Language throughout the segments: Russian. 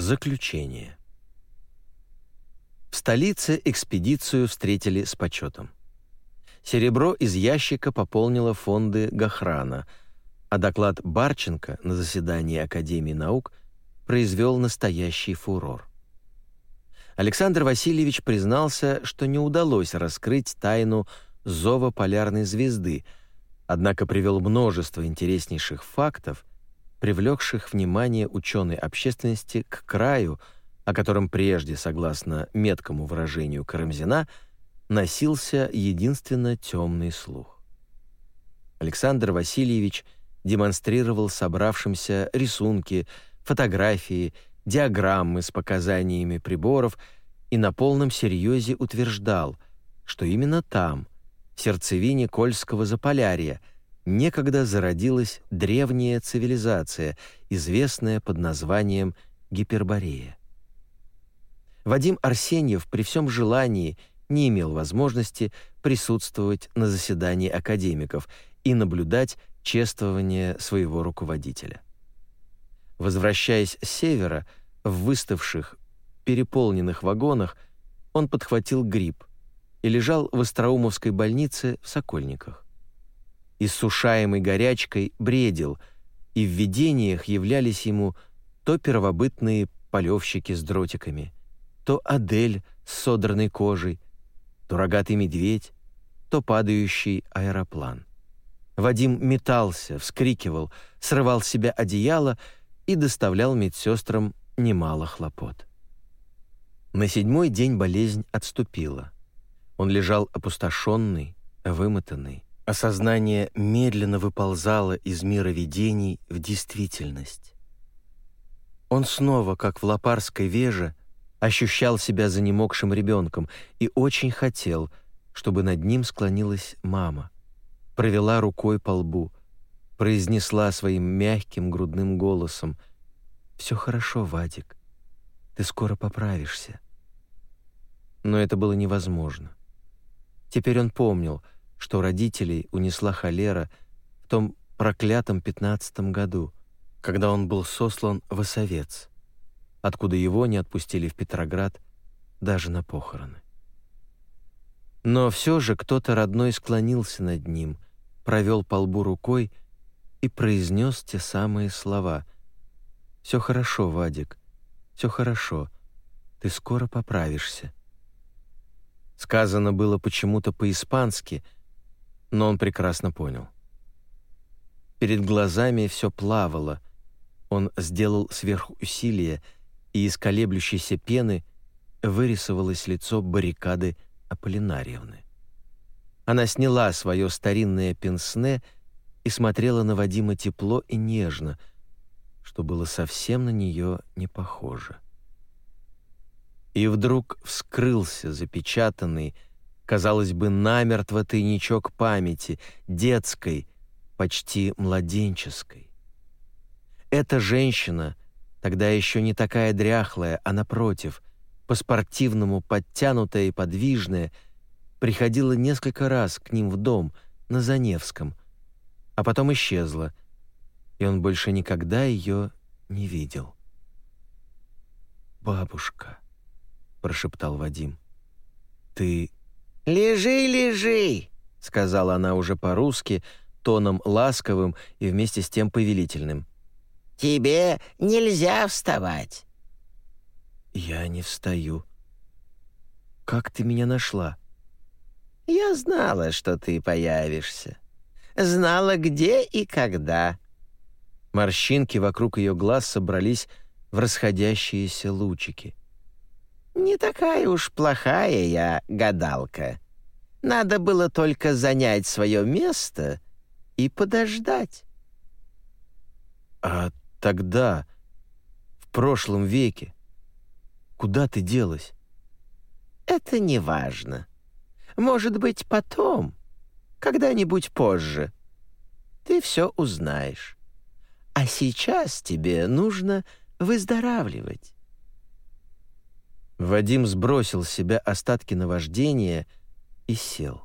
Заключение. В столице экспедицию встретили с почетом. Серебро из ящика пополнило фонды Гохрана, а доклад Барченко на заседании Академии наук произвел настоящий фурор. Александр Васильевич признался, что не удалось раскрыть тайну зова полярной звезды, однако привел множество интереснейших фактов, привлекших внимание ученой общественности к краю, о котором прежде, согласно меткому выражению Карамзина, носился единственно темный слух. Александр Васильевич демонстрировал собравшимся рисунки, фотографии, диаграммы с показаниями приборов и на полном серьезе утверждал, что именно там, в сердцевине Кольского Заполярья, некогда зародилась древняя цивилизация, известная под названием Гиперборея. Вадим Арсеньев при всем желании не имел возможности присутствовать на заседании академиков и наблюдать чествование своего руководителя. Возвращаясь с севера, в выставших, переполненных вагонах, он подхватил грипп и лежал в Остроумовской больнице в Сокольниках. Иссушаемый горячкой бредил, и в видениях являлись ему то первобытные полевщики с дротиками, то Адель с содранной кожей, то рогатый медведь, то падающий аэроплан. Вадим метался, вскрикивал, срывал с себя одеяло и доставлял медсестрам немало хлопот. На седьмой день болезнь отступила. Он лежал опустошенный, вымотанный. Осознание медленно выползало из мира видений в действительность. Он снова, как в лопарской веже, ощущал себя занемогшим ребенком и очень хотел, чтобы над ним склонилась мама, провела рукой по лбу, произнесла своим мягким грудным голосом «Все хорошо, Вадик, ты скоро поправишься». Но это было невозможно. Теперь он помнил, что родителей унесла холера в том проклятом пятнадцатом году, когда он был сослан в Осовец откуда его не отпустили в Петроград даже на похороны. Но все же кто-то родной склонился над ним, провел по лбу рукой и произнес те самые слова. «Все хорошо, Вадик, все хорошо, ты скоро поправишься». Сказано было почему-то по-испански, но он прекрасно понял. Перед глазами все плавало, он сделал сверхусилие — и из колеблющейся пены вырисовалось лицо баррикады Аполлинариевны. Она сняла свое старинное пенсне и смотрела на Вадима тепло и нежно, что было совсем на нее не похоже. И вдруг вскрылся запечатанный, казалось бы, намертво тайничок памяти, детской, почти младенческой. Эта женщина — тогда еще не такая дряхлая, а напротив, по-спортивному подтянутая и подвижная, приходила несколько раз к ним в дом на Заневском, а потом исчезла, и он больше никогда ее не видел. «Бабушка», — прошептал Вадим, — «ты...» «Лежи, лежи», — сказала она уже по-русски, тоном ласковым и вместе с тем повелительным. Тебе нельзя вставать». «Я не встаю. Как ты меня нашла?» «Я знала, что ты появишься. Знала, где и когда». Морщинки вокруг ее глаз собрались в расходящиеся лучики. «Не такая уж плохая я гадалка. Надо было только занять свое место и подождать». «А Тогда, в прошлом веке. Куда ты делась? Это не важно. Может быть, потом, когда-нибудь позже. Ты все узнаешь. А сейчас тебе нужно выздоравливать. Вадим сбросил с себя остатки наваждения и сел.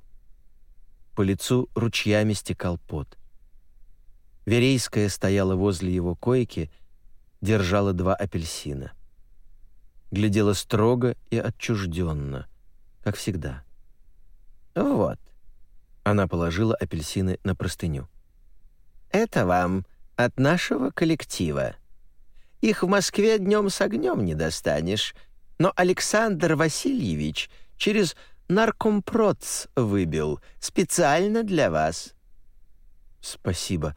По лицу ручьями стекал пот. Верейская стояла возле его койки, держала два апельсина. глядела строго и отчужденно, как всегда. «Вот», — она положила апельсины на простыню. «Это вам от нашего коллектива. Их в Москве днем с огнем не достанешь, но Александр Васильевич через наркомпроц выбил специально для вас». «Спасибо.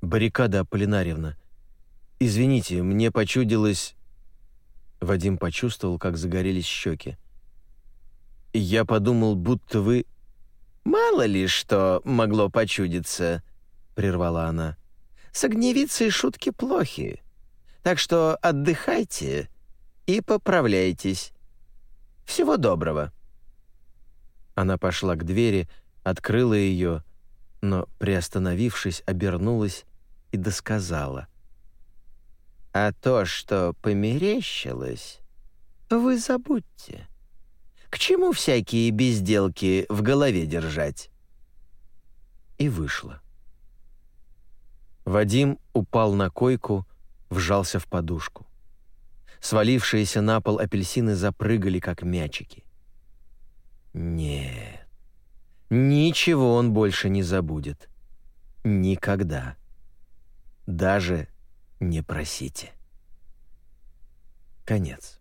Баррикада Аполлинарьевна, извините, мне почудилось...» Вадим почувствовал, как загорелись щеки. «Я подумал, будто вы...» «Мало ли что могло почудиться», — прервала она. «С огневицей шутки плохи. Так что отдыхайте и поправляйтесь. Всего доброго». Она пошла к двери, открыла ее, но, приостановившись, обернулась и досказала. «А то, что померещилось, вы забудьте. К чему всякие безделки в голове держать?» И вышла. Вадим упал на койку, вжался в подушку. Свалившиеся на пол апельсины запрыгали, как мячики. Нет, ничего он больше не забудет. Никогда. Даже не просите. Конец.